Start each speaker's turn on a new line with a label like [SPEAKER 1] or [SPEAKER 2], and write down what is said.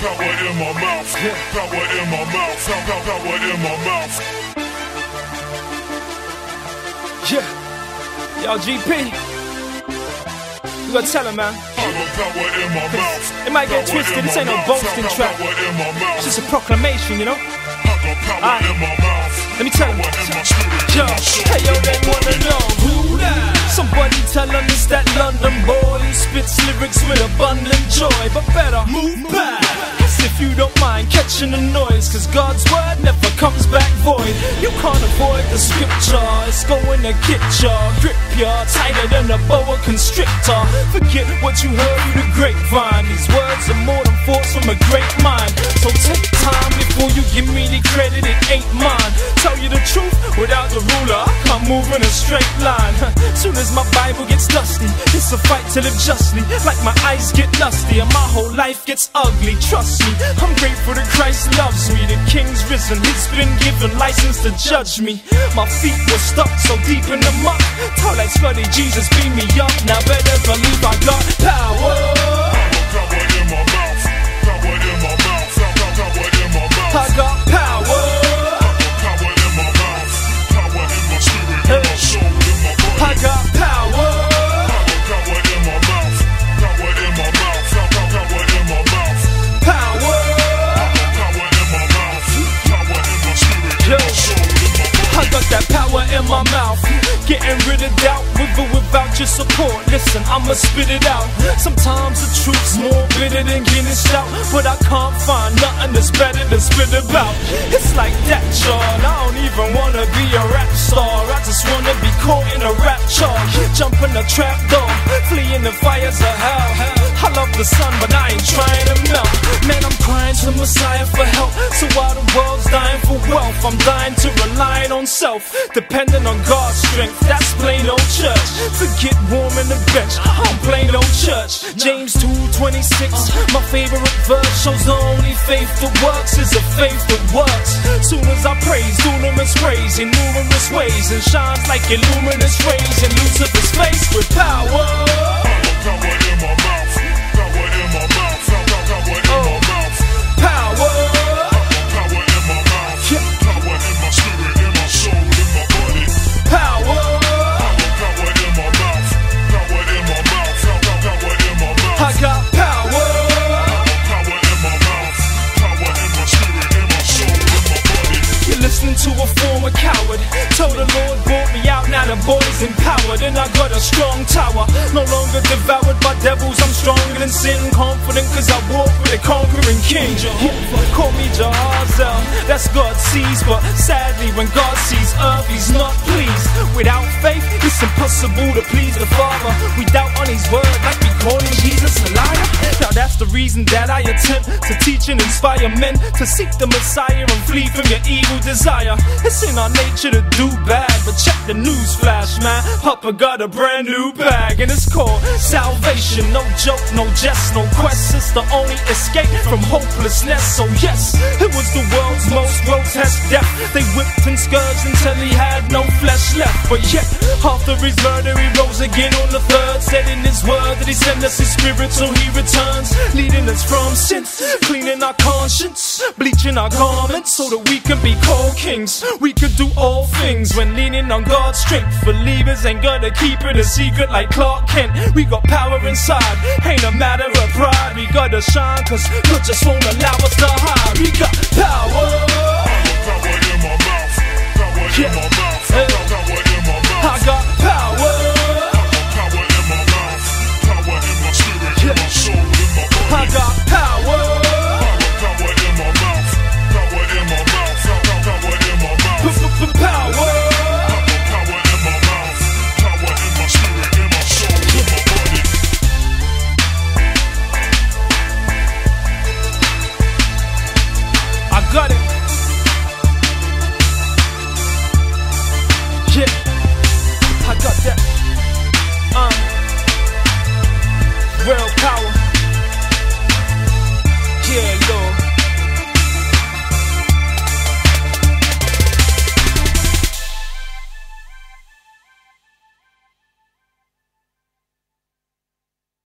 [SPEAKER 1] power in my mouth. Power in my mouth. Power, power in my mouth.
[SPEAKER 2] Yeah. Yo, GP. You gotta tell him, man.
[SPEAKER 1] Power in my mouth.
[SPEAKER 2] It might get twisted. This ain't no boasting track.
[SPEAKER 1] in my mouth.
[SPEAKER 2] It's just a proclamation, you know?
[SPEAKER 1] I got power
[SPEAKER 2] Alright.
[SPEAKER 1] Ah.
[SPEAKER 2] Let me tell him. Yo, hey yo, they wanna know who that? Somebody tell them it's that London boy who spits lyrics with abundant joy, but better move back. As if you don't mind catching the noise, cause God's word never comes back void. You can't avoid the scripture, it's going to get ya, grip ya, tighter than a boa constrictor. Forget what you heard through the grapevine. These words are more than thoughts from a great move in a straight line. Soon as my Bible gets dusty, it's a fight to live justly. Like my eyes get dusty and my whole life gets ugly. Trust me, I'm grateful that Christ loves me. The King's risen, He's been given license to judge me. My feet were stuck so deep in the muck. That Scotty Jesus beat me up. Now better believe I got. Power
[SPEAKER 1] my mouth.
[SPEAKER 2] Getting rid of doubt with or without your support. Listen, I'ma spit it out. Sometimes the truth's more bitter than getting stout. But I can't find nothing that's better than spit about. It's like that, y'all. I don't even wanna be a rap star. I just wanna be caught in a rap charge. Jump in the trap door, flee in the fires of hell. I love the sun, but I ain't trying to melt. Man, I'm crying to Messiah for help. So while the for wealth, I'm dying to rely on self. Depending on God's strength, that's plain old church. To get warm in the bench, I'm plain old church. James 2:26, my favorite verse shows the only faith that works is a faith that works. Soon as I praise, dunamis praise in numerous ways, and shines like illuminous rays in Lucifer's face with power.
[SPEAKER 1] Power in my mouth.
[SPEAKER 2] To a former coward. Told the Lord brought me out, now the boy's empowered. And I got a strong tower. No longer devoured by devils, I'm stronger than sin. Confident cause I walk with a conquering king. Jehovah, call me Jahaziel. That's God sees, but sadly, when God reason that I attempt to teach and inspire men to seek the Messiah and flee from your evil desire. It's in our nature to do bad, but check the news flash, man. Papa got a brand new bag, and it's called salvation. No joke, no jest, no quest. It's the only escape from hopelessness. So yes, it was the world's most grotesque death. They whipped and scourged until he had no flesh left. But yet, after his murder, he rose again on the third. Said in his word that he sent us his spirit, so he returns, leading us from sin, cleaning our conscience, bleaching our garments, so that we can be called kings. We can do all things when leaning on God's strength. Believers ain't gonna keep it a secret like Clark Kent. We got power inside, ain't a matter of pride. We gotta shine, cause God just won't allow us to